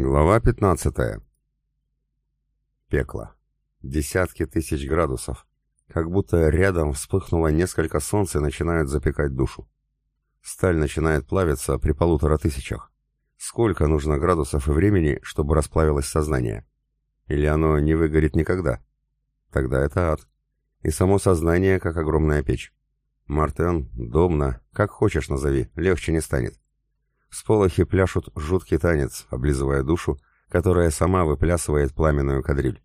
Глава 15. Пекло. Десятки тысяч градусов. Как будто рядом вспыхнуло несколько солнц и начинают запекать душу. Сталь начинает плавиться при полутора тысячах. Сколько нужно градусов и времени, чтобы расплавилось сознание? Или оно не выгорит никогда? Тогда это ад. И само сознание, как огромная печь. Мартен, Домна, как хочешь назови, легче не станет. Всполохи пляшут жуткий танец, облизывая душу, которая сама выплясывает пламенную кадриль.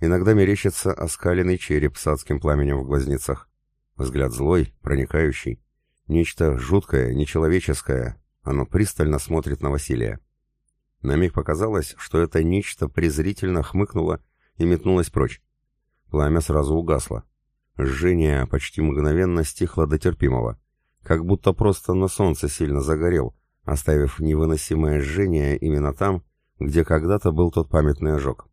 Иногда мерещится оскаленный череп с адским пламенем в глазницах. Взгляд злой, проникающий. Нечто жуткое, нечеловеческое. Оно пристально смотрит на Василия. На миг показалось, что это нечто презрительно хмыкнуло и метнулось прочь. Пламя сразу угасло. Жжение почти мгновенно стихло до терпимого. Как будто просто на солнце сильно загорел, оставив невыносимое жжение именно там, где когда-то был тот памятный ожог.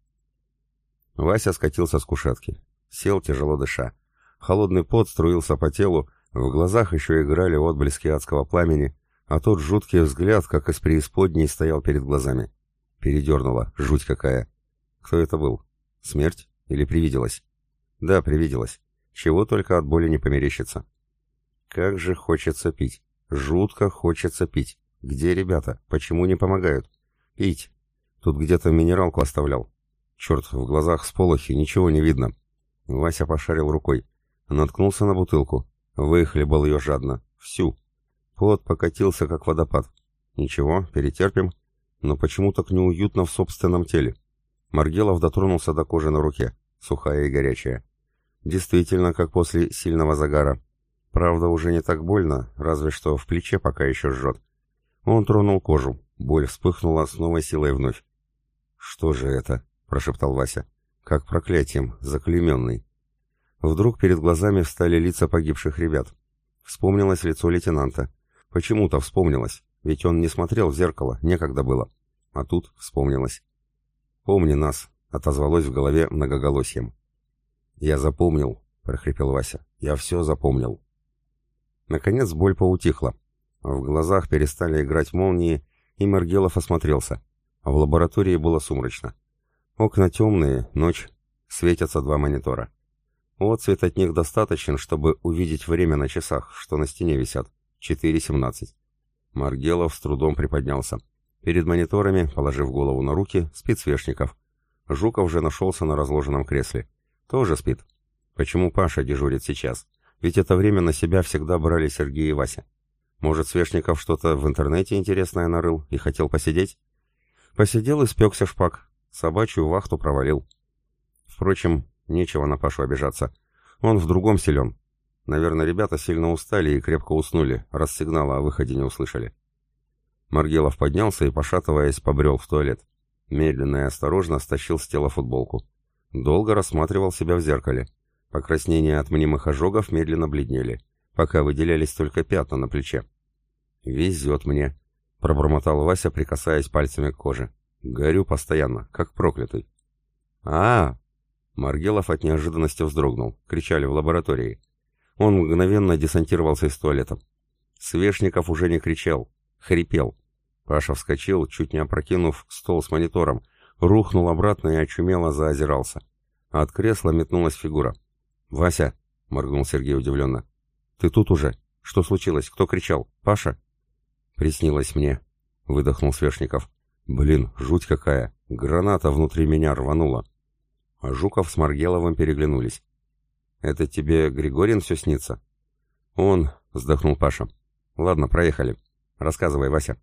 Вася скатился с кушетки. Сел, тяжело дыша. Холодный пот струился по телу, в глазах еще играли отблески адского пламени, а тот жуткий взгляд, как из преисподней, стоял перед глазами. Передернуло, жуть какая. Кто это был? Смерть? Или привиделась? Да, привиделась. Чего только от боли не померещится. Как же хочется пить. Жутко хочется пить. Где ребята? Почему не помогают? Пить. Тут где-то минералку оставлял. Черт, в глазах сполохи, ничего не видно. Вася пошарил рукой. Наткнулся на бутылку. Выхлебал ее жадно. Всю. Пот покатился, как водопад. Ничего, перетерпим. Но почему так неуютно в собственном теле? Маргелов дотронулся до кожи на руке. Сухая и горячая. Действительно, как после сильного загара. Правда, уже не так больно, разве что в плече пока еще жжет. Он тронул кожу. Боль вспыхнула с новой силой вновь. «Что же это?» — прошептал Вася. «Как проклятием, заклеменный». Вдруг перед глазами встали лица погибших ребят. Вспомнилось лицо лейтенанта. Почему-то вспомнилось, ведь он не смотрел в зеркало, некогда было. А тут вспомнилось. «Помни нас», — отозвалось в голове многоголосием. «Я запомнил», — прохрипел Вася. «Я все запомнил». Наконец боль поутихла. В глазах перестали играть молнии, и Маргелов осмотрелся. В лаборатории было сумрачно. Окна темные, ночь, светятся два монитора. Отцвет от них достаточен, чтобы увидеть время на часах, что на стене висят. 4.17. Маргелов с трудом приподнялся. Перед мониторами, положив голову на руки, спит Свешников. Жуков же нашелся на разложенном кресле. Тоже спит. Почему Паша дежурит сейчас? Ведь это время на себя всегда брали Сергей и Вася. Может, Свешников что-то в интернете интересное нарыл и хотел посидеть? Посидел и спекся шпак. Собачью вахту провалил. Впрочем, нечего на Пашу обижаться. Он в другом силен. Наверное, ребята сильно устали и крепко уснули, раз сигнала о выходе не услышали. Маргелов поднялся и, пошатываясь, побрел в туалет. Медленно и осторожно стащил с тела футболку. Долго рассматривал себя в зеркале. Покраснения от мнимых ожогов медленно бледнели пока выделялись только пятна на плече. «Везет мне», — пробормотал Вася, прикасаясь пальцами к коже. «Горю постоянно, как проклятый». а, -а, -а Маргелов от неожиданности вздрогнул. Кричали в лаборатории. Он мгновенно десантировался из туалета. Свешников уже не кричал, хрипел. Паша вскочил, чуть не опрокинув стол с монитором, рухнул обратно и очумело заозирался. От кресла метнулась фигура. «Вася!» — моргнул Сергей удивленно. «Ты тут уже? Что случилось? Кто кричал? Паша?» «Приснилось мне», — выдохнул Свешников. «Блин, жуть какая! Граната внутри меня рванула!» А Жуков с Маргеловым переглянулись. «Это тебе Григорин все снится?» «Он», — вздохнул Паша. «Ладно, проехали. Рассказывай, Вася».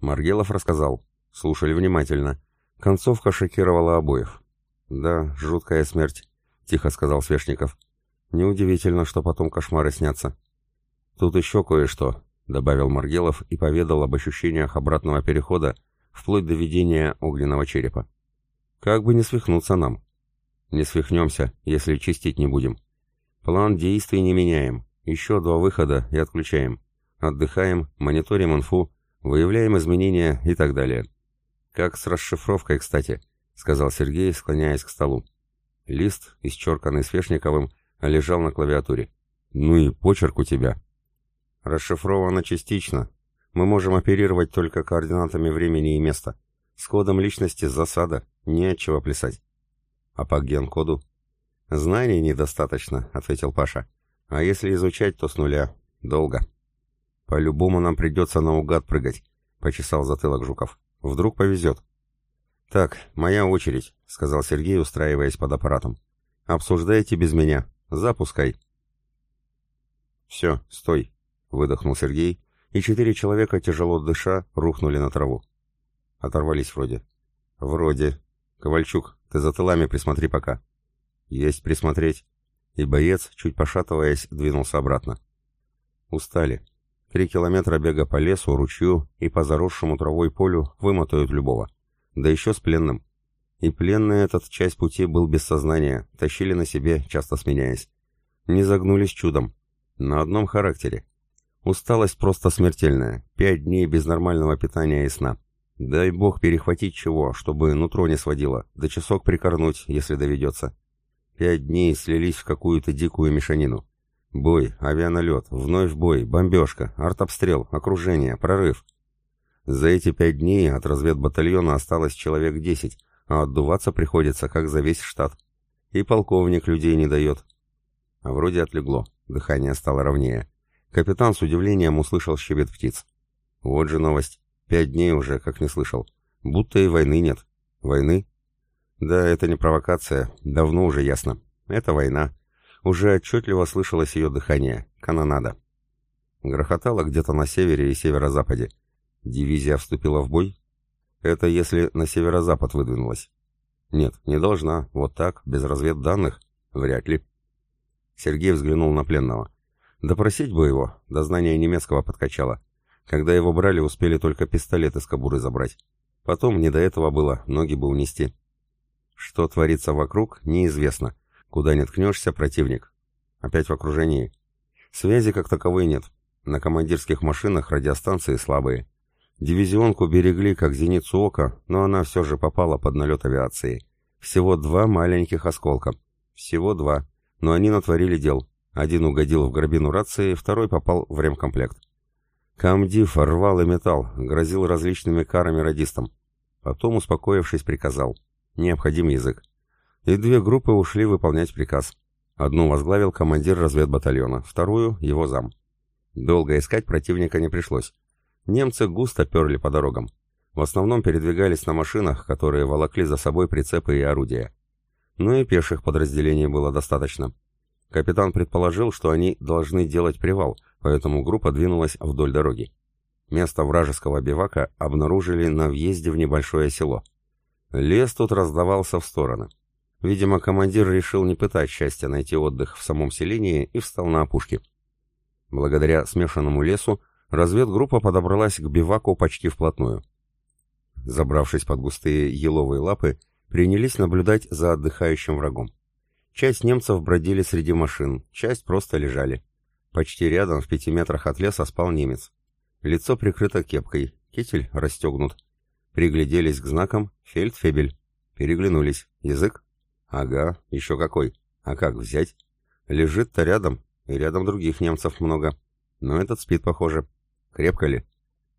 Маргелов рассказал. Слушали внимательно. Концовка шокировала обоих. «Да, жуткая смерть», — тихо сказал Свешников. Неудивительно, что потом кошмары снятся. Тут еще кое-что, добавил Маргелов и поведал об ощущениях обратного перехода, вплоть до видения огненного черепа. Как бы не свихнуться нам. Не свихнемся, если чистить не будем. План действий не меняем. Еще два выхода и отключаем. Отдыхаем, мониторим инфу, выявляем изменения и так далее. Как с расшифровкой, кстати, сказал Сергей, склоняясь к столу. Лист, исчерканный Свешниковым, лежал на клавиатуре. «Ну и почерк у тебя». «Расшифровано частично. Мы можем оперировать только координатами времени и места. С кодом личности засада, не от чего плясать. А по ген-коду? Знаний недостаточно, ответил Паша. А если изучать, то с нуля. Долго. По-любому нам придется наугад прыгать, почесал затылок Жуков. Вдруг повезет. Так, моя очередь, сказал Сергей, устраиваясь под аппаратом. Обсуждайте без меня. Запускай. «Все, стой!» — выдохнул Сергей, и четыре человека, тяжело дыша, рухнули на траву. Оторвались вроде. «Вроде. Ковальчук, ты за тылами присмотри пока». «Есть присмотреть». И боец, чуть пошатываясь, двинулся обратно. Устали. Три километра бега по лесу, ручью и по заросшему травой полю вымотают любого. Да еще с пленным. И пленный этот часть пути был без сознания, тащили на себе, часто сменяясь. Не загнулись чудом, на одном характере. Усталость просто смертельная. Пять дней без нормального питания и сна. Дай бог перехватить чего, чтобы нутро не сводило, да часок прикорнуть, если доведется. Пять дней слились в какую-то дикую мешанину. Бой, авианалет, вновь бой, бомбежка, артобстрел, окружение, прорыв. За эти пять дней от разведбатальона осталось человек десять, а отдуваться приходится, как за весь штат. И полковник людей не дает. А вроде отлегло. Дыхание стало ровнее. Капитан с удивлением услышал щебет птиц. Вот же новость. Пять дней уже, как не слышал. Будто и войны нет. Войны? Да, это не провокация. Давно уже ясно. Это война. Уже отчетливо слышалось ее дыхание. Канонада. Грохотало где-то на севере и северо-западе. Дивизия вступила в бой? Это если на северо-запад выдвинулась. Нет, не должна. Вот так, без разведданных? Вряд ли. Сергей взглянул на пленного. Допросить бы его, до знания немецкого подкачало. Когда его брали, успели только пистолет из кобуры забрать. Потом не до этого было, ноги бы унести. Что творится вокруг, неизвестно. Куда не ткнешься, противник. Опять в окружении. Связи как таковой нет. На командирских машинах радиостанции слабые. Дивизионку берегли как зеницу ока, но она все же попала под налет авиации. Всего два маленьких осколка. Всего два но они натворили дел. Один угодил в гробину рации, второй попал в ремкомплект. Камдив рвал и металл, грозил различными карами радистам. Потом, успокоившись, приказал. Необходим язык. И две группы ушли выполнять приказ. Одну возглавил командир разведбатальона, вторую — его зам. Долго искать противника не пришлось. Немцы густо перли по дорогам. В основном передвигались на машинах, которые волокли за собой прицепы и орудия но и пеших подразделений было достаточно. Капитан предположил, что они должны делать привал, поэтому группа двинулась вдоль дороги. Место вражеского бивака обнаружили на въезде в небольшое село. Лес тут раздавался в стороны. Видимо, командир решил не пытать счастья найти отдых в самом селении и встал на опушке. Благодаря смешанному лесу разведгруппа подобралась к биваку почти вплотную. Забравшись под густые еловые лапы, принялись наблюдать за отдыхающим врагом. Часть немцев бродили среди машин, часть просто лежали. Почти рядом, в пяти метрах от леса, спал немец. Лицо прикрыто кепкой, китель расстегнут. Пригляделись к знакам «Фельдфебель». Переглянулись. Язык? Ага, еще какой. А как взять? Лежит-то рядом, и рядом других немцев много. Но этот спит, похоже. Крепко ли?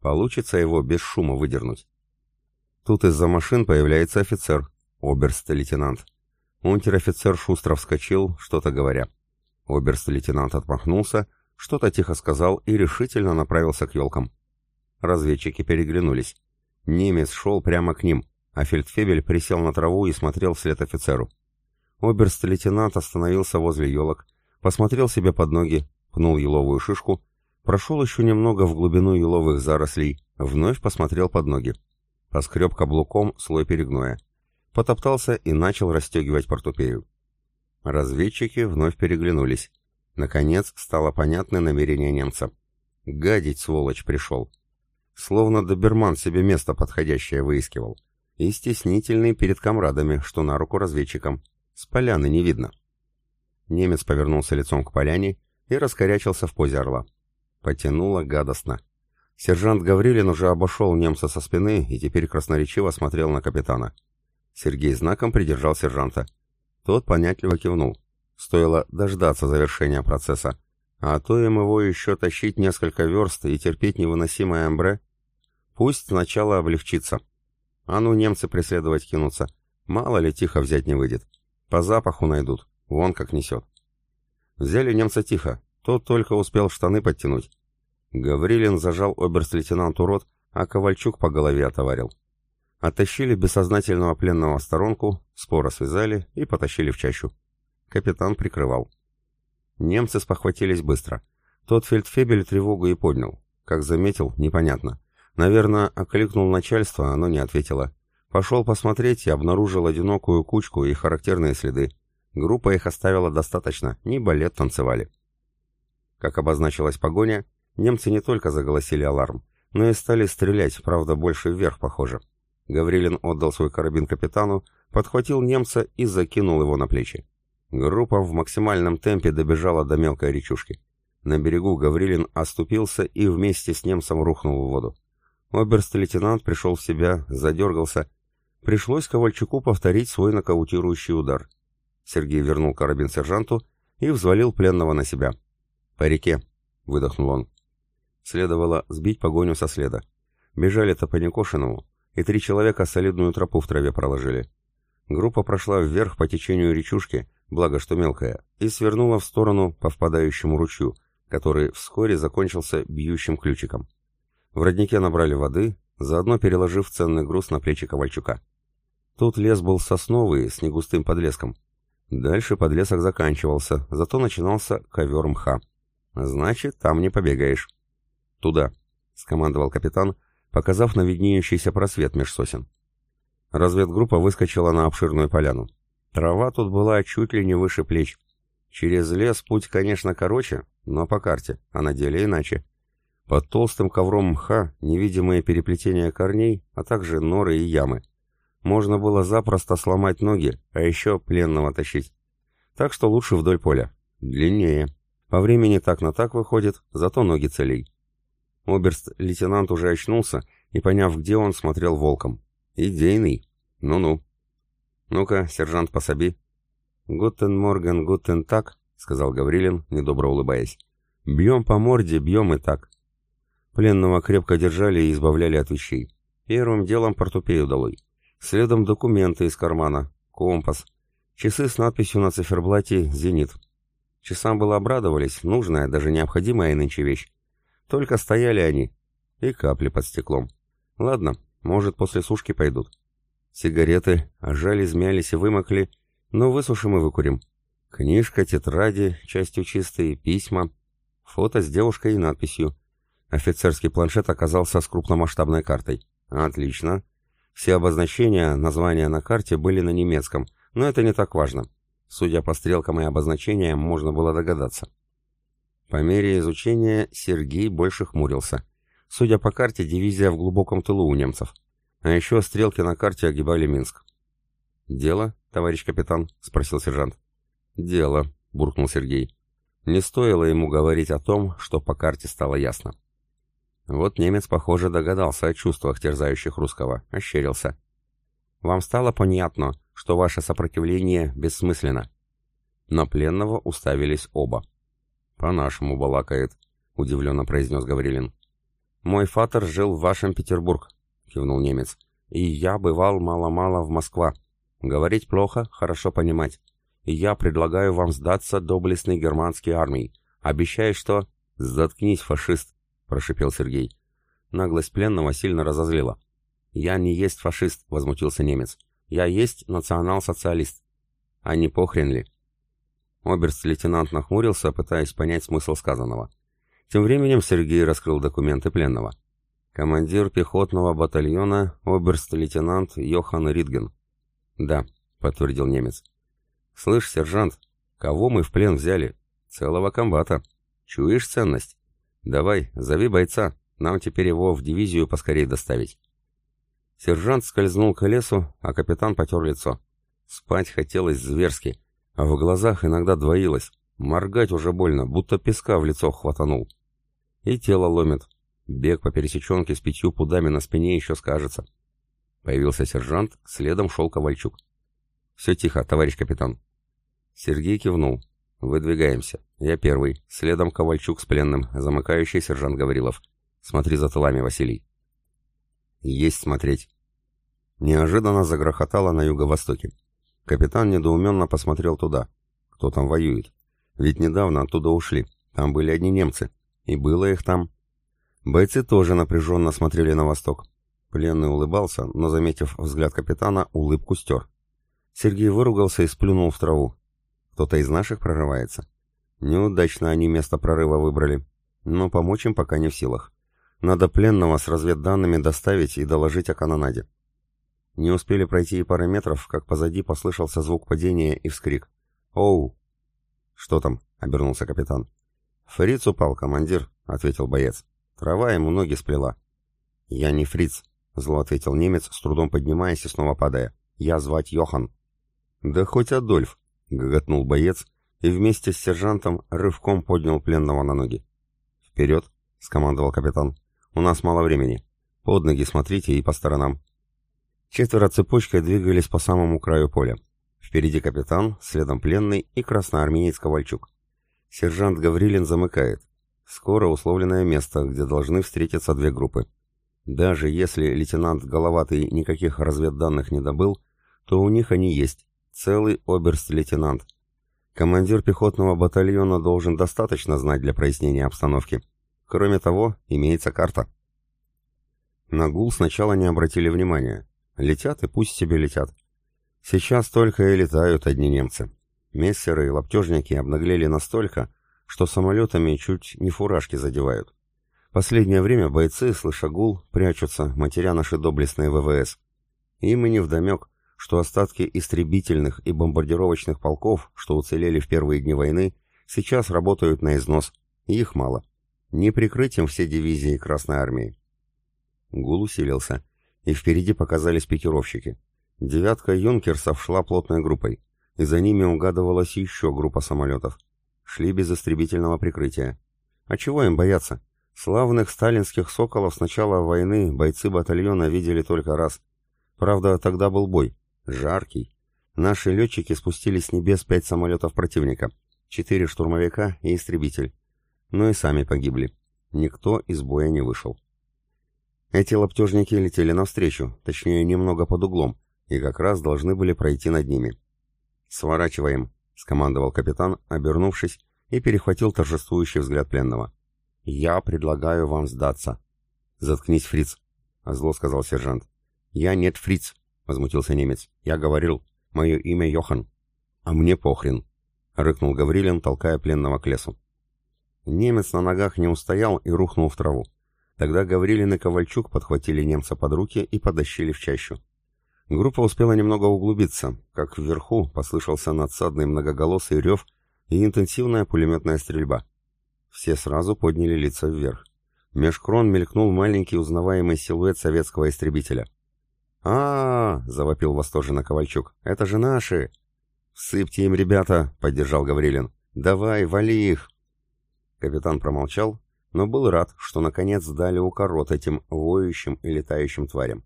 Получится его без шума выдернуть. Тут из-за машин появляется офицер, «Оберст-лейтенант». Унтер-офицер шустро вскочил, что-то говоря. Оберст-лейтенант отмахнулся, что-то тихо сказал и решительно направился к елкам. Разведчики переглянулись. Немец шел прямо к ним, а фельдфебель присел на траву и смотрел вслед офицеру. Оберст-лейтенант остановился возле елок, посмотрел себе под ноги, пнул еловую шишку, прошел еще немного в глубину еловых зарослей, вновь посмотрел под ноги. Поскреб каблуком слой перегноя потоптался и начал расстегивать портупею. Разведчики вновь переглянулись. Наконец стало понятно намерение немца. Гадить, сволочь, пришел. Словно доберман себе место подходящее выискивал. И стеснительный перед комрадами, что на руку разведчикам. С поляны не видно. Немец повернулся лицом к поляне и раскорячился в позе орла. Потянуло гадостно. Сержант Гаврилин уже обошел немца со спины и теперь красноречиво смотрел на капитана. Сергей знаком придержал сержанта. Тот понятливо кивнул. Стоило дождаться завершения процесса. А то им его еще тащить несколько верст и терпеть невыносимое амбре. Пусть сначала облегчится. А ну немцы преследовать кинутся. Мало ли тихо взять не выйдет. По запаху найдут. Вон как несет. Взяли немца тихо. Тот только успел штаны подтянуть. Гаврилин зажал оберст-лейтенанту рот, а Ковальчук по голове отоварил. Оттащили бессознательного пленного в сторонку, споро связали и потащили в чащу. Капитан прикрывал. Немцы спохватились быстро. Тот фельдфебель тревогу и поднял. Как заметил, непонятно. Наверное, окликнул начальство, оно не ответило. Пошел посмотреть и обнаружил одинокую кучку и характерные следы. Группа их оставила достаточно, не балет танцевали. Как обозначилась погоня, немцы не только заголосили аларм, но и стали стрелять, правда, больше вверх, похоже. Гаврилин отдал свой карабин капитану, подхватил немца и закинул его на плечи. Группа в максимальном темпе добежала до мелкой речушки. На берегу Гаврилин оступился и вместе с немцем рухнул в воду. Оберст-лейтенант пришел в себя, задергался. Пришлось Ковальчуку повторить свой нокаутирующий удар. Сергей вернул карабин сержанту и взвалил пленного на себя. «По реке», — выдохнул он. Следовало сбить погоню со следа. Бежали-то по Некошиному, и три человека солидную тропу в траве проложили. Группа прошла вверх по течению речушки, благо что мелкая, и свернула в сторону по впадающему ручью, который вскоре закончился бьющим ключиком. В роднике набрали воды, заодно переложив ценный груз на плечи Ковальчука. Тут лес был сосновый, с негустым подлеском. Дальше подлесок заканчивался, зато начинался ковер мха. Значит, там не побегаешь. «Туда», — скомандовал капитан, показав на виднеющийся просвет меж сосен. Разведгруппа выскочила на обширную поляну. Трава тут была чуть ли не выше плеч. Через лес путь, конечно, короче, но по карте, а на деле иначе. Под толстым ковром мха невидимые переплетения корней, а также норы и ямы. Можно было запросто сломать ноги, а еще пленного тащить. Так что лучше вдоль поля. Длиннее. По времени так на так выходит, зато ноги целей. Оберст-лейтенант уже очнулся и, поняв, где он, смотрел волком. «Идейный. Ну-ну». «Ну-ка, сержант, пособи». «Guten Morgen, guten Tag», — сказал Гаврилин, недобро улыбаясь. «Бьем по морде, бьем и так». Пленного крепко держали и избавляли от вещей. Первым делом портупею долой. Следом документы из кармана, компас, часы с надписью на циферблате «Зенит». Часам было обрадовались, нужная, даже необходимая нынче вещь. Только стояли они. И капли под стеклом. Ладно, может, после сушки пойдут. Сигареты, ожали, измялись и вымокли, но высушим и выкурим. Книжка, тетради, частью чистые, письма. Фото с девушкой и надписью. Офицерский планшет оказался с крупномасштабной картой. Отлично. Все обозначения, названия на карте были на немецком, но это не так важно. Судя по стрелкам и обозначениям, можно было догадаться. По мере изучения Сергей больше хмурился. Судя по карте, дивизия в глубоком тылу у немцев. А еще стрелки на карте огибали Минск. «Дело, товарищ капитан?» — спросил сержант. «Дело», — буркнул Сергей. Не стоило ему говорить о том, что по карте стало ясно. Вот немец, похоже, догадался о чувствах, терзающих русского, ощерился. «Вам стало понятно, что ваше сопротивление бессмысленно?» На пленного уставились оба. «По-нашему балакает», — удивленно произнес Гаврилин. «Мой фатер жил в вашем Петербург», — кивнул немец. «И я бывал мало-мало в Москва. Говорить плохо, хорошо понимать. И я предлагаю вам сдаться доблестной германской армии. Обещаю, что...» «Заткнись, фашист», — прошипел Сергей. Наглость пленного сильно разозлила. «Я не есть фашист», — возмутился немец. «Я есть национал-социалист». «А не похрен ли?» Оберст-лейтенант нахмурился, пытаясь понять смысл сказанного. Тем временем Сергей раскрыл документы пленного. Командир пехотного батальона, оберст-лейтенант Йохан Ридген. «Да», — подтвердил немец. «Слышь, сержант, кого мы в плен взяли? Целого комбата. Чуешь ценность? Давай, зови бойца, нам теперь его в дивизию поскорее доставить». Сержант скользнул к лесу, а капитан потер лицо. Спать хотелось зверски, а в глазах иногда двоилось. Моргать уже больно, будто песка в лицо хватанул. И тело ломит. Бег по пересеченке с пятью пудами на спине еще скажется. Появился сержант, следом шел Ковальчук. «Все тихо, товарищ капитан». Сергей кивнул. «Выдвигаемся. Я первый. Следом Ковальчук с пленным, замыкающий сержант Гаврилов. Смотри за тылами, Василий». «Есть смотреть». Неожиданно загрохотало на юго-востоке. Капитан недоуменно посмотрел туда. Кто там воюет? Ведь недавно оттуда ушли. Там были одни немцы. И было их там. Бойцы тоже напряженно смотрели на восток. Пленный улыбался, но, заметив взгляд капитана, улыбку стер. Сергей выругался и сплюнул в траву. Кто-то из наших прорывается. Неудачно они место прорыва выбрали. Но помочь им пока не в силах. Надо пленного с разведданными доставить и доложить о канонаде. Не успели пройти и пары метров, как позади послышался звук падения и вскрик. «Оу!» «Что там?» — обернулся капитан. «Фриц упал, командир», — ответил боец. «Трава ему ноги сплела». «Я не фриц», — зло ответил немец, с трудом поднимаясь и снова падая. «Я звать Йохан». «Да хоть Адольф», — гоготнул боец, и вместе с сержантом рывком поднял пленного на ноги. «Вперед!» — скомандовал капитан. «У нас мало времени. Под ноги смотрите и по сторонам». Четверо цепочкой двигались по самому краю поля. Впереди капитан, следом пленный и красноармеец Ковальчук. Сержант Гаврилин замыкает. Скоро условленное место, где должны встретиться две группы. Даже если лейтенант Головатый никаких разведданных не добыл, то у них они есть. Целый оберст-лейтенант. Командир пехотного батальона должен достаточно знать для прояснения обстановки. Кроме того, имеется карта. На гул сначала не обратили внимания. Летят и пусть себе летят. Сейчас только и летают одни немцы. Мессеры и лаптежники обнаглели настолько, что самолетами чуть не фуражки задевают. Последнее время бойцы, слыша гул, прячутся, матеря наши доблестные ВВС. Им и невдомек, что остатки истребительных и бомбардировочных полков, что уцелели в первые дни войны, сейчас работают на износ, и их мало. Не прикрыть им все дивизии Красной Армии. Гул усилился и впереди показались пикировщики. Девятка юнкерсов шла плотной группой, и за ними угадывалась еще группа самолетов. Шли без истребительного прикрытия. А чего им бояться? Славных сталинских «Соколов» с начала войны бойцы батальона видели только раз. Правда, тогда был бой. Жаркий. Наши летчики спустили с небес пять самолетов противника. Четыре штурмовика и истребитель. Но и сами погибли. Никто из боя не вышел. Эти лаптежники летели навстречу, точнее немного под углом, и как раз должны были пройти над ними. «Сворачиваем», — скомандовал капитан, обернувшись, и перехватил торжествующий взгляд пленного. «Я предлагаю вам сдаться». «Заткнись, фриц», — зло сказал сержант. «Я нет фриц», — возмутился немец. «Я говорил, мое имя Йохан». «А мне похрен», — рыкнул Гаврилин, толкая пленного к лесу. Немец на ногах не устоял и рухнул в траву. Тогда Гаврилин и Ковальчук подхватили немца под руки и потащили в чащу. Группа успела немного углубиться, как вверху послышался надсадный многоголосый рев и интенсивная пулеметная стрельба. Все сразу подняли лица вверх. Меж крон мелькнул маленький узнаваемый силуэт советского истребителя. а, -а, -а завопил восторженно Ковальчук. «Это же наши!» «Всыпьте им, ребята!» — поддержал Гаврилин. «Давай, вали их!» Капитан промолчал, но был рад, что наконец дали укорот этим воющим и летающим тварям.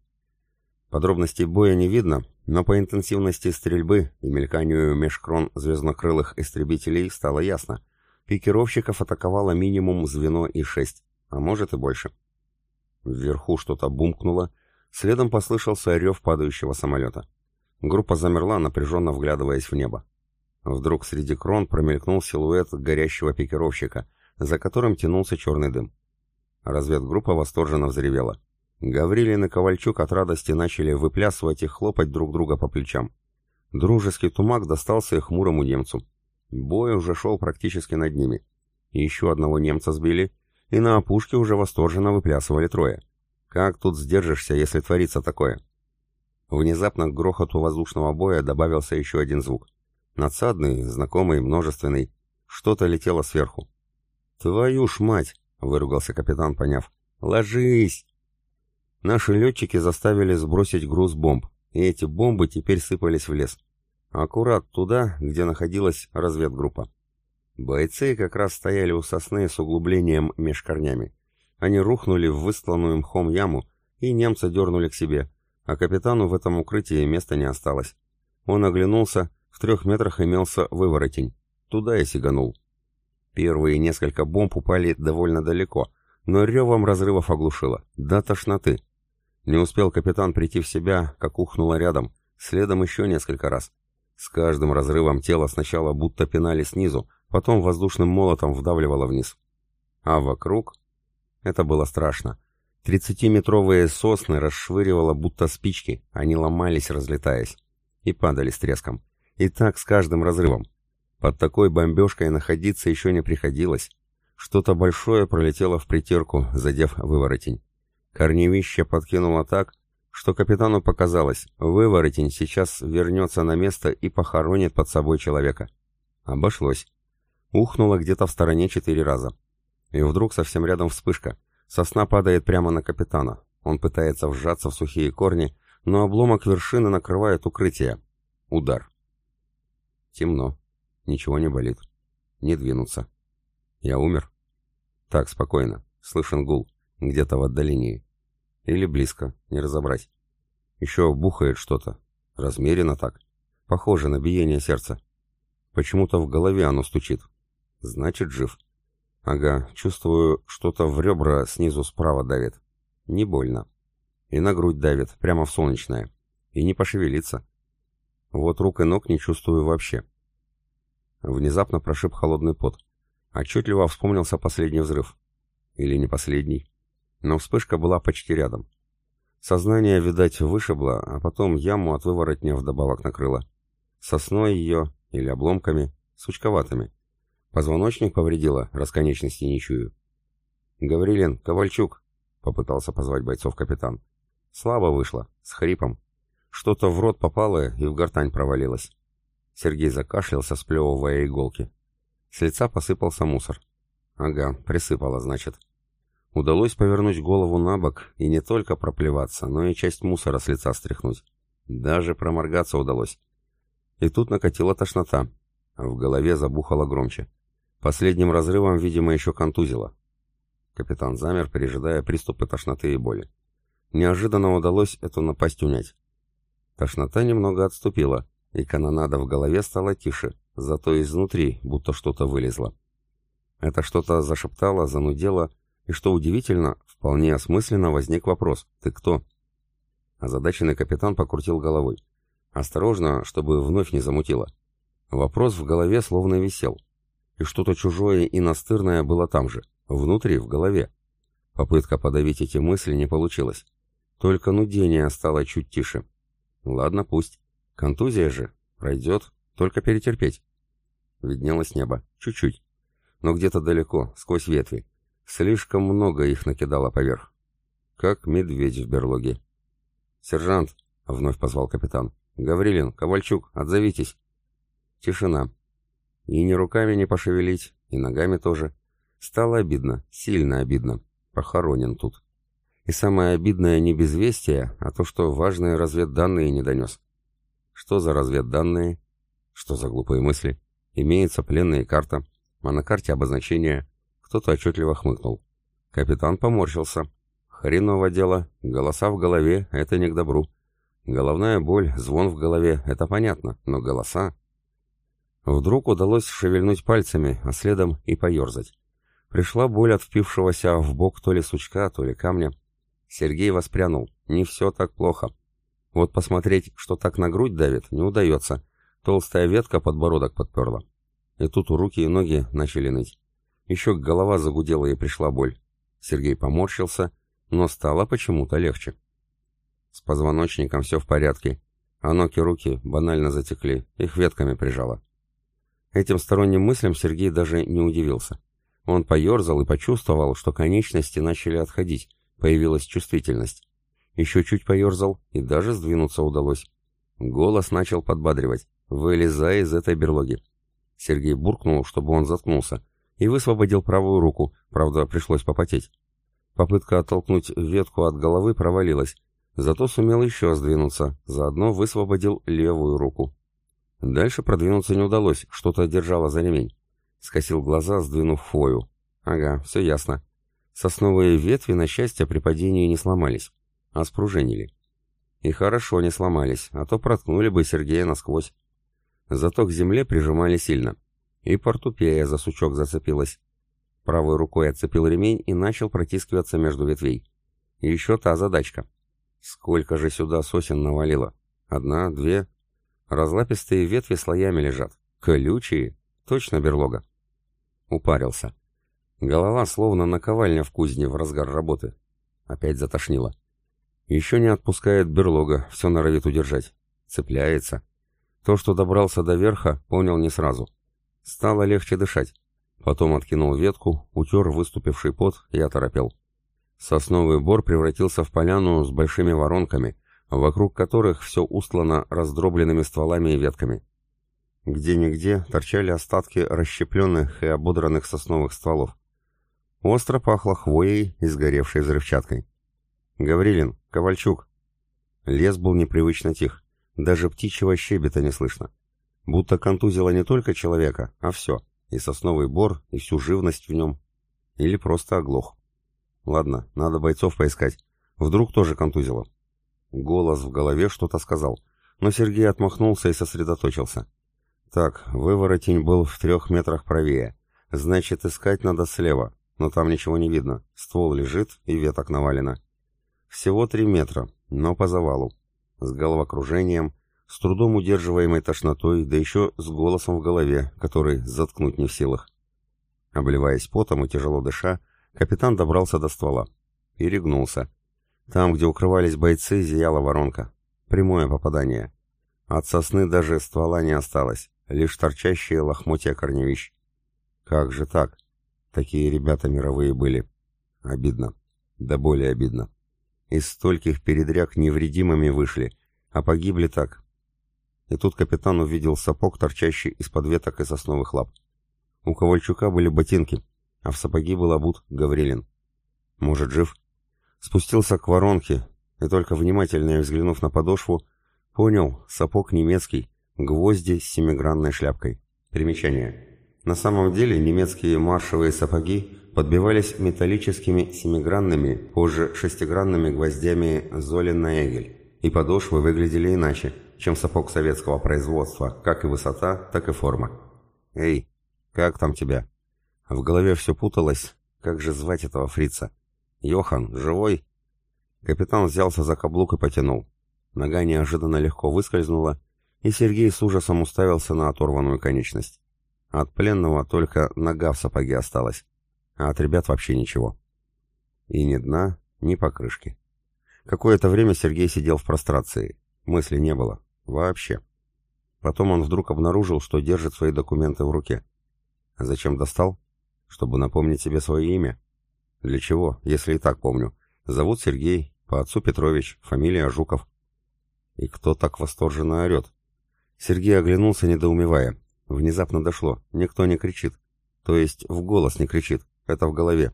Подробностей боя не видно, но по интенсивности стрельбы и мельканию межкрон звезднокрылых истребителей стало ясно. Пикировщиков атаковало минимум звено и шесть, а может и больше. Вверху что-то бумкнуло, следом послышался рев падающего самолета. Группа замерла, напряженно вглядываясь в небо. Вдруг среди крон промелькнул силуэт горящего пикировщика — за которым тянулся черный дым. Разведгруппа восторженно взревела. Гаврилин и Ковальчук от радости начали выплясывать и хлопать друг друга по плечам. Дружеский тумак достался и хмурому немцу. Бой уже шел практически над ними. Еще одного немца сбили, и на опушке уже восторженно выплясывали трое. Как тут сдержишься, если творится такое? Внезапно к грохоту воздушного боя добавился еще один звук. Надсадный, знакомый, множественный. Что-то летело сверху. «Твою ж мать!» — выругался капитан, поняв. «Ложись!» Наши летчики заставили сбросить груз бомб, и эти бомбы теперь сыпались в лес. Аккурат туда, где находилась разведгруппа. Бойцы как раз стояли у сосны с углублением меж корнями. Они рухнули в выстланную мхом яму, и немца дернули к себе, а капитану в этом укрытии места не осталось. Он оглянулся, в трех метрах имелся выворотень. Туда и сиганул. Первые несколько бомб упали довольно далеко, но ревом разрывов оглушило. До тошноты. Не успел капитан прийти в себя, как ухнуло рядом, следом еще несколько раз. С каждым разрывом тело сначала будто пинали снизу, потом воздушным молотом вдавливало вниз. А вокруг... Это было страшно. Тридцатиметровые сосны расшвыривало будто спички, они ломались, разлетаясь. И падали с треском. И так с каждым разрывом. Под такой бомбежкой находиться еще не приходилось. Что-то большое пролетело в притирку, задев выворотень. Корневище подкинуло так, что капитану показалось, выворотень сейчас вернется на место и похоронит под собой человека. Обошлось. Ухнуло где-то в стороне четыре раза. И вдруг совсем рядом вспышка. Сосна падает прямо на капитана. Он пытается вжаться в сухие корни, но обломок вершины накрывает укрытие. Удар. Темно. Ничего не болит. Не двинуться. Я умер? Так, спокойно. Слышен гул. Где-то в отдалении. Или близко. Не разобрать. Еще бухает что-то. Размеренно так. Похоже на биение сердца. Почему-то в голове оно стучит. Значит, жив. Ага, чувствую, что-то в ребра снизу справа давит. Не больно. И на грудь давит, прямо в солнечное. И не пошевелиться. Вот рук и ног не чувствую вообще. Внезапно прошиб холодный пот. Отчетливо вспомнился последний взрыв. Или не последний. Но вспышка была почти рядом. Сознание, видать, вышибло, а потом яму от выворотня вдобавок накрыло. Сосной ее или обломками, сучковатыми. Позвоночник повредило, расконечности не чую. «Гаврилин, Ковальчук!» — попытался позвать бойцов капитан. Слабо вышло, с хрипом. Что-то в рот попало и в гортань провалилось. Сергей закашлялся, сплевывая иголки. С лица посыпался мусор. Ага, присыпало, значит. Удалось повернуть голову на бок и не только проплеваться, но и часть мусора с лица стряхнуть. Даже проморгаться удалось. И тут накатила тошнота. В голове забухало громче. Последним разрывом, видимо, еще контузило. Капитан замер, пережидая приступы тошноты и боли. Неожиданно удалось эту напасть унять. Тошнота немного отступила, и канонада в голове стала тише, зато изнутри будто что-то вылезло. Это что-то зашептало, занудело, и, что удивительно, вполне осмысленно возник вопрос «Ты кто?». Озадаченный капитан покрутил головой. Осторожно, чтобы вновь не замутило. Вопрос в голове словно висел. И что-то чужое и настырное было там же, внутри, в голове. Попытка подавить эти мысли не получилась. Только нудение стало чуть тише. Ладно, пусть. Контузия же. Пройдет. Только перетерпеть. Виднелось небо. Чуть-чуть. Но где-то далеко, сквозь ветви. Слишком много их накидало поверх. Как медведь в берлоге. «Сержант!» — вновь позвал капитан. «Гаврилин, Ковальчук, отзовитесь!» Тишина. И ни руками не пошевелить, и ногами тоже. Стало обидно, сильно обидно. Похоронен тут. И самое обидное не безвестие, а то, что важные разведданные не донес. Что за разведданные? Что за глупые мысли? Имеется пленная карта, а на карте обозначение. Кто-то отчетливо хмыкнул. Капитан поморщился. Хреново дело, голоса в голове — это не к добру. Головная боль, звон в голове — это понятно, но голоса... Вдруг удалось шевельнуть пальцами, а следом и поерзать. Пришла боль от впившегося в бок то ли сучка, то ли камня. Сергей воспрянул. Не все так плохо. Вот посмотреть, что так на грудь давит, не удается. Толстая ветка подбородок подперла. И тут руки и ноги начали ныть. Еще голова загудела и пришла боль. Сергей поморщился, но стало почему-то легче. С позвоночником все в порядке, а ноги руки банально затекли, их ветками прижало. Этим сторонним мыслям Сергей даже не удивился. Он поерзал и почувствовал, что конечности начали отходить, Появилась чувствительность. Еще чуть поерзал, и даже сдвинуться удалось. Голос начал подбадривать. «Вылезай из этой берлоги». Сергей буркнул, чтобы он заткнулся, и высвободил правую руку, правда, пришлось попотеть. Попытка оттолкнуть ветку от головы провалилась, зато сумел еще сдвинуться, заодно высвободил левую руку. Дальше продвинуться не удалось, что-то держало за ремень. Скосил глаза, сдвинув хвою. Ага, все ясно. Сосновые ветви, на счастье, при падении не сломались, а спружинили. И хорошо не сломались, а то проткнули бы Сергея насквозь. Зато к земле прижимали сильно. И портупея за сучок зацепилась. Правой рукой отцепил ремень и начал протискиваться между ветвей. И еще та задачка. Сколько же сюда сосен навалило? Одна, две? Разлапистые ветви слоями лежат. Колючие? Точно берлога. Упарился. Голова словно наковальня в кузне в разгар работы. Опять затошнило. Еще не отпускает берлога, все норовит удержать. Цепляется. То, что добрался до верха, понял не сразу. Стало легче дышать. Потом откинул ветку, утер выступивший пот и оторопел. Сосновый бор превратился в поляну с большими воронками, вокруг которых все устлано раздробленными стволами и ветками. Где-нигде торчали остатки расщепленных и ободранных сосновых стволов. Остро пахло хвоей и сгоревшей взрывчаткой. «Гаврилин, Ковальчук!» Лес был непривычно тих, даже птичьего щебета не слышно. Будто контузило не только человека, а все, и сосновый бор, и всю живность в нем. Или просто оглох. Ладно, надо бойцов поискать. Вдруг тоже контузило. Голос в голове что-то сказал, но Сергей отмахнулся и сосредоточился. Так, выворотень был в трех метрах правее. Значит, искать надо слева, но там ничего не видно. Ствол лежит и веток навалено. Всего три метра, но по завалу. С головокружением, с трудом удерживаемой тошнотой, да еще с голосом в голове, который заткнуть не в силах. Обливаясь потом и тяжело дыша, капитан добрался до ствола. Перегнулся. Там, где укрывались бойцы, зияла воронка. Прямое попадание. От сосны даже ствола не осталось, лишь торчащие лохмотья корневищ. Как же так? Такие ребята мировые были. Обидно. Да более обидно. Из стольких передряг невредимыми вышли, а погибли так. И тут капитан увидел сапог, торчащий из-под веток и сосновых лап. У Ковальчука были ботинки, а в сапоги был обут Гаврилин. Может, жив? Спустился к воронке, и только внимательно взглянув на подошву, понял, сапог немецкий, гвозди с семигранной шляпкой. Примечание. На самом деле немецкие маршевые сапоги подбивались металлическими семигранными, позже шестигранными гвоздями Золин на Эгель, и подошвы выглядели иначе, чем сапог советского производства, как и высота, так и форма. «Эй, как там тебя?» В голове все путалось, как же звать этого фрица? «Йохан, живой?» Капитан взялся за каблук и потянул. Нога неожиданно легко выскользнула, и Сергей с ужасом уставился на оторванную конечность. От пленного только нога в сапоге осталась, а от ребят вообще ничего. И ни дна, ни покрышки. Какое-то время Сергей сидел в прострации. Мысли не было. Вообще. Потом он вдруг обнаружил, что держит свои документы в руке. А зачем достал? Чтобы напомнить себе свое имя. Для чего, если и так помню? Зовут Сергей, по отцу Петрович, фамилия Жуков. И кто так восторженно орет? Сергей оглянулся, недоумевая. Внезапно дошло. Никто не кричит. То есть в голос не кричит. Это в голове.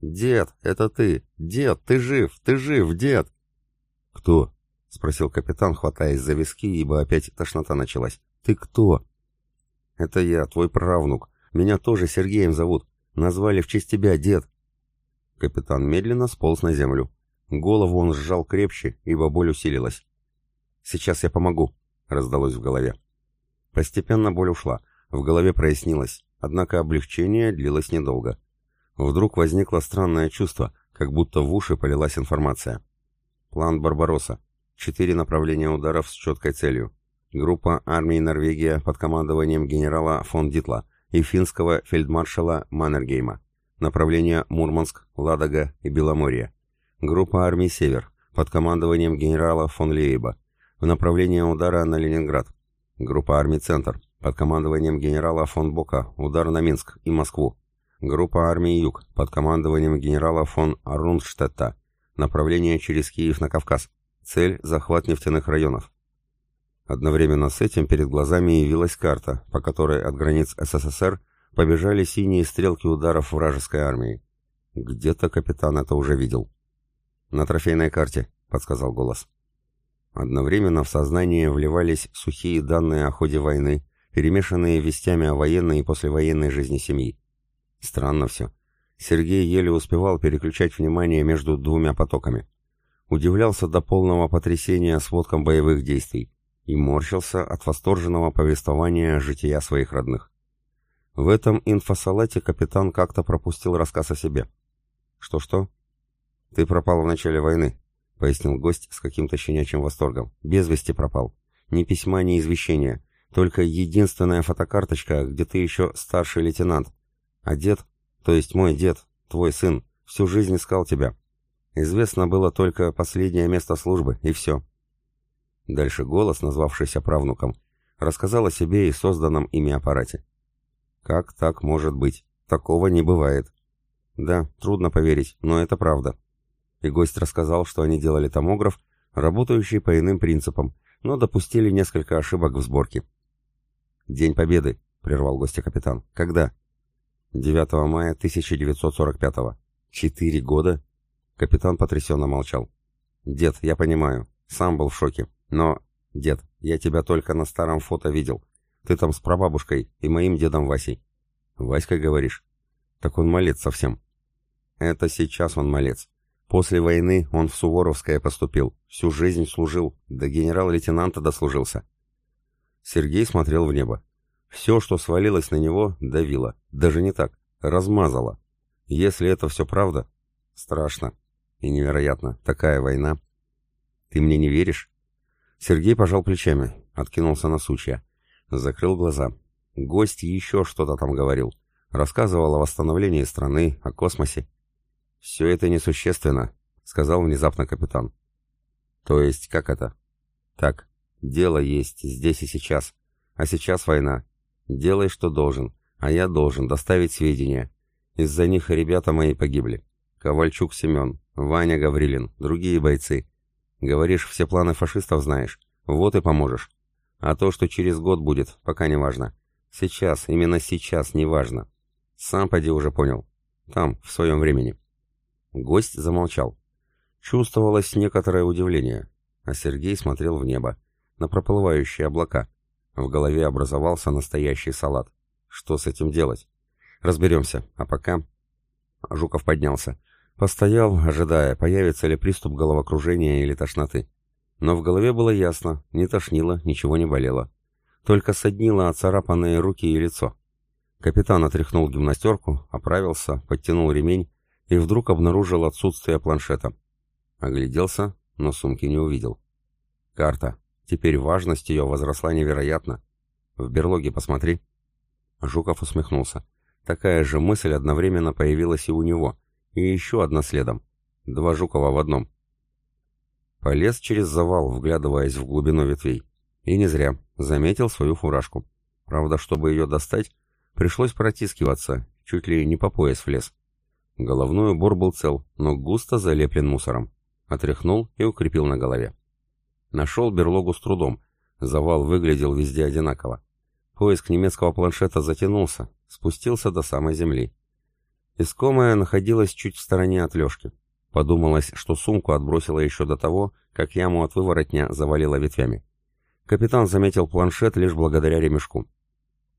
«Дед, это ты! Дед, ты жив! Ты жив, дед!» «Кто?» — спросил капитан, хватаясь за виски, ибо опять тошнота началась. «Ты кто?» «Это я, твой правнук. Меня тоже Сергеем зовут. Назвали в честь тебя, дед». Капитан медленно сполз на землю. Голову он сжал крепче, ибо боль усилилась. «Сейчас я помогу», — раздалось в голове. Постепенно боль ушла, в голове прояснилось, однако облегчение длилось недолго. Вдруг возникло странное чувство, как будто в уши полилась информация. План Барбаросса. Четыре направления ударов с четкой целью. Группа армии Норвегия под командованием генерала фон Дитла и финского фельдмаршала Маннергейма. Направление Мурманск, Ладога и Беломорье. Группа армий Север под командованием генерала фон Лейба в направлении удара на Ленинград. Группа армий «Центр» под командованием генерала фон Бока, удар на Минск и Москву. Группа армий «Юг» под командованием генерала фон Арундштетта, направление через Киев на Кавказ. Цель – захват нефтяных районов. Одновременно с этим перед глазами явилась карта, по которой от границ СССР побежали синие стрелки ударов вражеской армии. Где-то капитан это уже видел. «На трофейной карте», — подсказал голос. Одновременно в сознание вливались сухие данные о ходе войны, перемешанные вестями о военной и послевоенной жизни семьи. Странно все. Сергей еле успевал переключать внимание между двумя потоками. Удивлялся до полного потрясения сводкам боевых действий и морщился от восторженного повествования жития своих родных. В этом инфосалате капитан как-то пропустил рассказ о себе. «Что-что?» «Ты пропал в начале войны. Пояснил гость с каким-то щенячьим восторгом. «Без вести пропал. Ни письма, ни извещения. Только единственная фотокарточка, где ты еще старший лейтенант. А дед, то есть мой дед, твой сын, всю жизнь искал тебя. Известно было только последнее место службы, и все». Дальше голос, назвавшийся правнуком, рассказал о себе и созданном ими аппарате. «Как так может быть? Такого не бывает». «Да, трудно поверить, но это правда». И гость рассказал, что они делали томограф, работающий по иным принципам, но допустили несколько ошибок в сборке. «День Победы», — прервал гостя капитан. «Когда?» «9 мая 1945-го». «Четыре года?» Капитан потрясенно молчал. «Дед, я понимаю. Сам был в шоке. Но, дед, я тебя только на старом фото видел. Ты там с прабабушкой и моим дедом Васей». «Васька, говоришь?» «Так он малец совсем». «Это сейчас он малец. После войны он в Суворовское поступил, всю жизнь служил, до генерал-лейтенанта дослужился. Сергей смотрел в небо. Все, что свалилось на него, давило. Даже не так, размазало. Если это все правда, страшно и невероятно. Такая война. Ты мне не веришь? Сергей пожал плечами, откинулся на сучья. Закрыл глаза. Гость еще что-то там говорил. Рассказывал о восстановлении страны, о космосе. «Все это несущественно», — сказал внезапно капитан. «То есть как это?» «Так, дело есть здесь и сейчас. А сейчас война. Делай, что должен, а я должен доставить сведения. Из-за них ребята мои погибли. Ковальчук Семен, Ваня Гаврилин, другие бойцы. Говоришь, все планы фашистов знаешь. Вот и поможешь. А то, что через год будет, пока не важно. Сейчас, именно сейчас не важно. Сам поди уже понял. Там, в своем времени. Гость замолчал. Чувствовалось некоторое удивление, а Сергей смотрел в небо, на проплывающие облака. В голове образовался настоящий салат. Что с этим делать? Разберемся, а пока... Жуков поднялся. Постоял, ожидая, появится ли приступ головокружения или тошноты. Но в голове было ясно, не тошнило, ничего не болело. Только соднило оцарапанные руки и лицо. Капитан отряхнул гимнастерку, оправился, подтянул ремень и вдруг обнаружил отсутствие планшета. Огляделся, но сумки не увидел. Карта. Теперь важность ее возросла невероятно. В берлоге посмотри. Жуков усмехнулся. Такая же мысль одновременно появилась и у него. И еще одна следом. Два Жукова в одном. Полез через завал, вглядываясь в глубину ветвей. И не зря. Заметил свою фуражку. Правда, чтобы ее достать, пришлось протискиваться, чуть ли не по пояс в лес. Головной убор был цел, но густо залеплен мусором. Отряхнул и укрепил на голове. Нашел берлогу с трудом. Завал выглядел везде одинаково. Поиск немецкого планшета затянулся, спустился до самой земли. Искомая находилась чуть в стороне от Лешки. Подумалось, что сумку отбросила еще до того, как яму от выворотня завалила ветвями. Капитан заметил планшет лишь благодаря ремешку.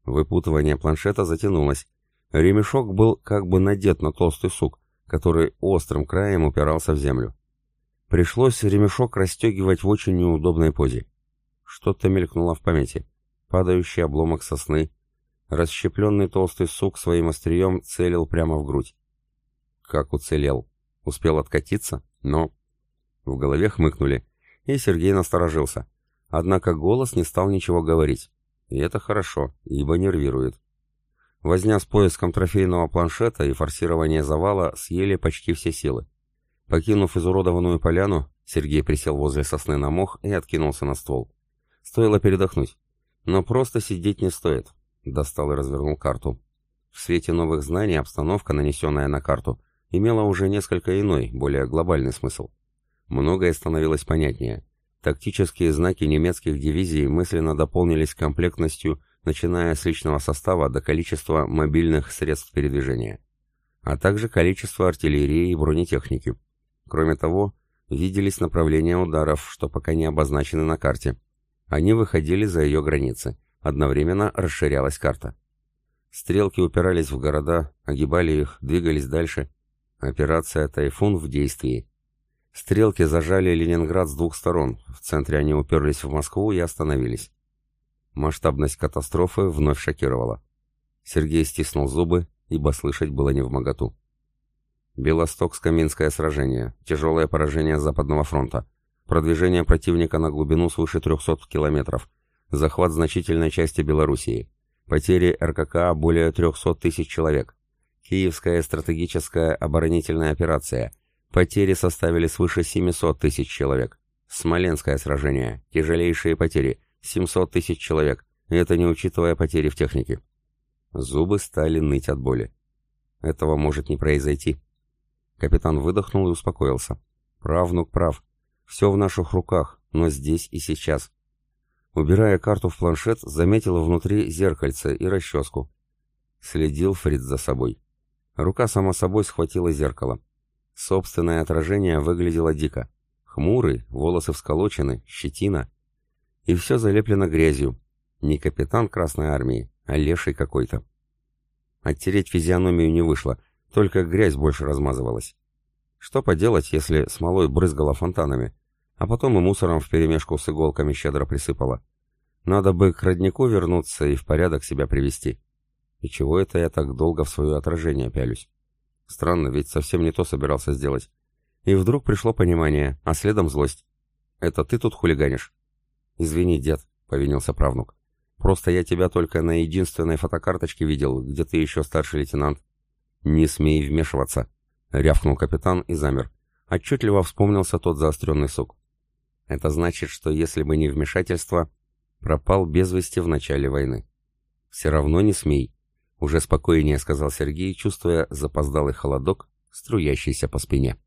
Выпутывание планшета затянулось, Ремешок был как бы надет на толстый сук, который острым краем упирался в землю. Пришлось ремешок расстегивать в очень неудобной позе. Что-то мелькнуло в памяти. Падающий обломок сосны. Расщепленный толстый сук своим острием целил прямо в грудь. Как уцелел. Успел откатиться, но... В голове хмыкнули, и Сергей насторожился. Однако голос не стал ничего говорить. И это хорошо, ибо нервирует. Возня с поиском трофейного планшета и форсирование завала съели почти все силы. Покинув изуродованную поляну, Сергей присел возле сосны на мох и откинулся на ствол. Стоило передохнуть. Но просто сидеть не стоит. Достал и развернул карту. В свете новых знаний обстановка, нанесенная на карту, имела уже несколько иной, более глобальный смысл. Многое становилось понятнее. Тактические знаки немецких дивизий мысленно дополнились комплектностью начиная с личного состава до количества мобильных средств передвижения, а также количество артиллерии и бронетехники. Кроме того, виделись направления ударов, что пока не обозначены на карте. Они выходили за ее границы. Одновременно расширялась карта. Стрелки упирались в города, огибали их, двигались дальше. Операция «Тайфун» в действии. Стрелки зажали Ленинград с двух сторон. В центре они уперлись в Москву и остановились. Масштабность катастрофы вновь шокировала. Сергей стиснул зубы, ибо слышать было не в моготу. Белостокско-Минское сражение. Тяжелое поражение Западного фронта. Продвижение противника на глубину свыше 300 километров. Захват значительной части Белоруссии. Потери РКК более 300 тысяч человек. Киевская стратегическая оборонительная операция. Потери составили свыше 700 тысяч человек. Смоленское сражение. Тяжелейшие потери. 700 тысяч человек. Это не учитывая потери в технике. Зубы стали ныть от боли. Этого может не произойти. Капитан выдохнул и успокоился. Правнук прав. Все в наших руках, но здесь и сейчас. Убирая карту в планшет, заметил внутри зеркальце и расческу. Следил Фриц за собой. Рука сама собой схватила зеркало. Собственное отражение выглядело дико. Хмурый, волосы всколочены, щетина. И все залеплено грязью. Не капитан Красной Армии, а леший какой-то. Оттереть физиономию не вышло, только грязь больше размазывалась. Что поделать, если смолой брызгала фонтанами, а потом и мусором вперемешку с иголками щедро присыпала. Надо бы к роднику вернуться и в порядок себя привести. И чего это я так долго в свое отражение пялюсь? Странно, ведь совсем не то собирался сделать. И вдруг пришло понимание, а следом злость. «Это ты тут хулиганишь?» «Извини, дед», — повинился правнук. «Просто я тебя только на единственной фотокарточке видел, где ты еще старший лейтенант. «Не смей вмешиваться!» — рявкнул капитан и замер. Отчетливо вспомнился тот заостренный сок. «Это значит, что если бы не вмешательство, пропал без вести в начале войны». «Все равно не смей!» — уже спокойнее сказал Сергей, чувствуя запоздалый холодок, струящийся по спине.